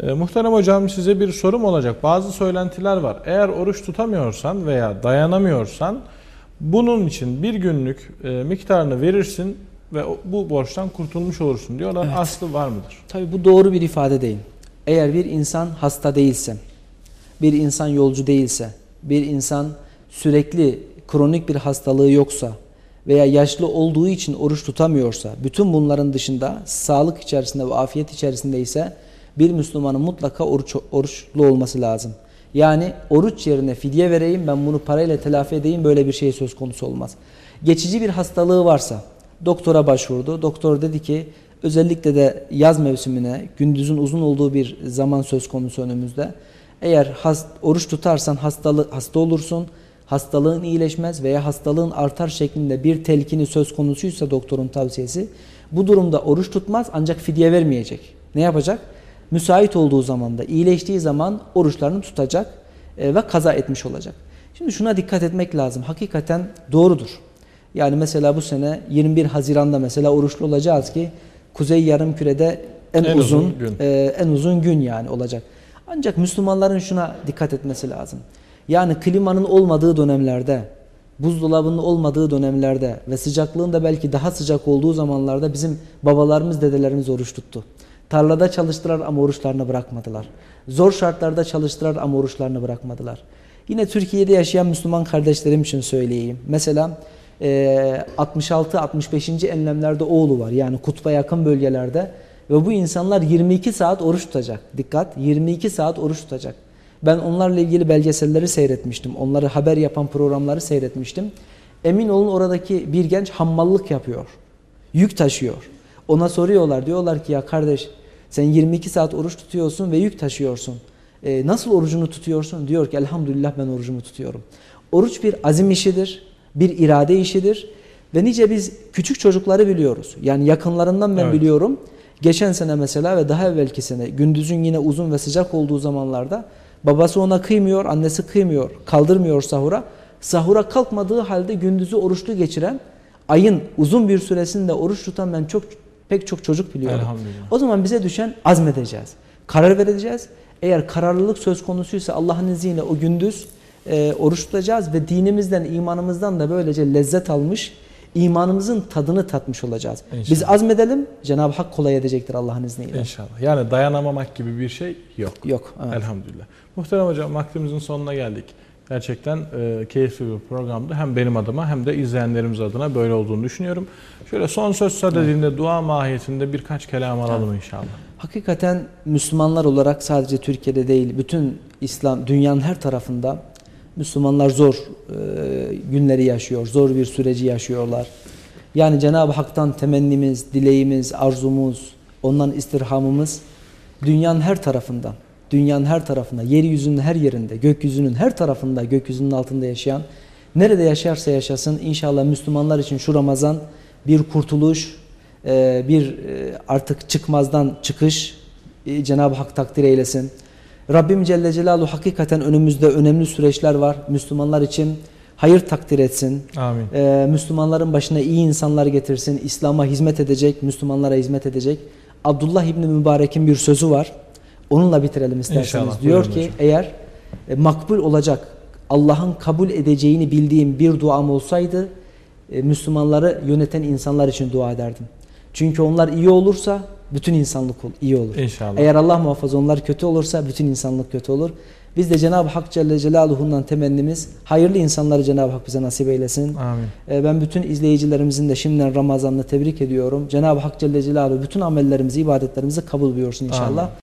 E, muhterem hocam size bir sorum olacak. Bazı söylentiler var. Eğer oruç tutamıyorsan veya dayanamıyorsan bunun için bir günlük e, miktarını verirsin ve o- bu borçtan kurtulmuş olursun diyorlar. Evet. Aslı var mıdır? Tabi bu doğru bir ifade değil. Eğer bir insan hasta değilse, bir insan yolcu değilse, bir insan sürekli kronik bir hastalığı yoksa veya yaşlı olduğu için oruç tutamıyorsa, bütün bunların dışında sağlık içerisinde ve afiyet içerisinde ise bir Müslümanın mutlaka oruç, oruçlu olması lazım. Yani oruç yerine fidye vereyim ben bunu parayla telafi edeyim böyle bir şey söz konusu olmaz. Geçici bir hastalığı varsa doktora başvurdu. Doktor dedi ki özellikle de yaz mevsimine gündüzün uzun olduğu bir zaman söz konusu önümüzde. Eğer has, oruç tutarsan hastalı, hasta olursun, hastalığın iyileşmez veya hastalığın artar şeklinde bir telkini söz konusuysa doktorun tavsiyesi bu durumda oruç tutmaz ancak fidye vermeyecek. Ne yapacak? Müsait olduğu zaman da iyileştiği zaman oruçlarını tutacak e, ve kaza etmiş olacak. Şimdi şuna dikkat etmek lazım. Hakikaten doğrudur. Yani mesela bu sene 21 Haziran'da mesela oruçlu olacağız ki Kuzey Yarımküre'de en, En uzun, uzun gün. e, en uzun gün yani olacak. Ancak Müslümanların şuna dikkat etmesi lazım. Yani klimanın olmadığı dönemlerde, buzdolabının olmadığı dönemlerde ve sıcaklığın da belki daha sıcak olduğu zamanlarda bizim babalarımız, dedelerimiz oruç tuttu. Tarlada çalıştılar ama oruçlarını bırakmadılar. Zor şartlarda çalıştılar ama oruçlarını bırakmadılar. Yine Türkiye'de yaşayan Müslüman kardeşlerim için söyleyeyim. Mesela e, 66-65. enlemlerde oğlu var. Yani kutba yakın bölgelerde. Ve bu insanlar 22 saat oruç tutacak. Dikkat 22 saat oruç tutacak. Ben onlarla ilgili belgeselleri seyretmiştim. Onları haber yapan programları seyretmiştim. Emin olun oradaki bir genç hammallık yapıyor. Yük taşıyor. Ona soruyorlar. Diyorlar ki ya kardeş sen 22 saat oruç tutuyorsun ve yük taşıyorsun. E, nasıl orucunu tutuyorsun? Diyor ki elhamdülillah ben orucumu tutuyorum. Oruç bir azim işidir, bir irade işidir. Ve nice biz küçük çocukları biliyoruz. Yani yakınlarından ben Evet. biliyorum. Geçen sene mesela ve daha evvelki sene gündüzün yine uzun ve sıcak olduğu zamanlarda babası ona kıymıyor, annesi kıymıyor, kaldırmıyor sahura. Sahura kalkmadığı halde gündüzü oruçlu geçiren, ayın uzun bir süresinde oruç tutan ben çok pek çok çocuk biliyorum. O zaman bize düşen azmedeceğiz. Karar vereceğiz. Eğer kararlılık söz konusuysa Allah'ın izniyle o gündüz e, oruç tutacağız ve dinimizden, imanımızdan da böylece lezzet almış, imanımızın tadını tatmış olacağız. Biz İnşallah. azmedelim, Cenab-ı Hak kolay edecektir Allah'ın izniyle. İnşallah. Yani dayanamamak gibi bir şey yok. Yok. evet. Elhamdülillah. Muhterem hocam vaktimizin sonuna geldik. Gerçekten e, keyifli bir programdı. Hem benim adıma hem de izleyenlerimiz adına böyle olduğunu düşünüyorum. Şöyle son söz sadedinde dua mahiyetinde birkaç kelam alalım inşallah. Hakikaten Müslümanlar olarak sadece Türkiye'de değil, bütün İslam, dünyanın her tarafında Müslümanlar zor e, günleri yaşıyor, zor bir süreci yaşıyorlar. Yani Cenab-ı Hak'tan temennimiz, dileğimiz, arzumuz, ondan istirhamımız dünyanın her tarafında, dünyanın her tarafında, yeryüzünün her yerinde, gökyüzünün her tarafında, gökyüzünün altında yaşayan, nerede yaşarsa yaşasın inşallah Müslümanlar için şu Ramazan bir kurtuluş, e, bir e, artık çıkmazdan çıkış e, Cenab-ı Hak takdir eylesin. Rabbim Celle Celaluhu hakikaten önümüzde önemli süreçler var. Müslümanlar için hayır takdir etsin. Amin. Ee, Müslümanların başına iyi insanlar getirsin. İslam'a hizmet edecek, Müslümanlara hizmet edecek. Abdullah İbni Mübarek'in bir sözü var. Onunla bitirelim isterseniz. İnşallah, Diyor ki hocam. eğer e, makbul olacak, Allah'ın kabul edeceğini bildiğim bir duam olsaydı e, Müslümanları yöneten insanlar için dua ederdim. Çünkü onlar iyi olursa bütün insanlık iyi olur. İnşallah. Eğer Allah muhafaza onlar kötü olursa bütün insanlık kötü olur. Biz de Cenab-ı Hak Celle Celaluhu'ndan temennimiz hayırlı insanları Cenab-ı Hak bize nasip eylesin. Amin. Ee, Ben bütün izleyicilerimizin de şimdiden Ramazan'la tebrik ediyorum. Cenab-ı Hak Celle Celaluhu bütün amellerimizi, ibadetlerimizi kabul buyursun inşallah. Amin.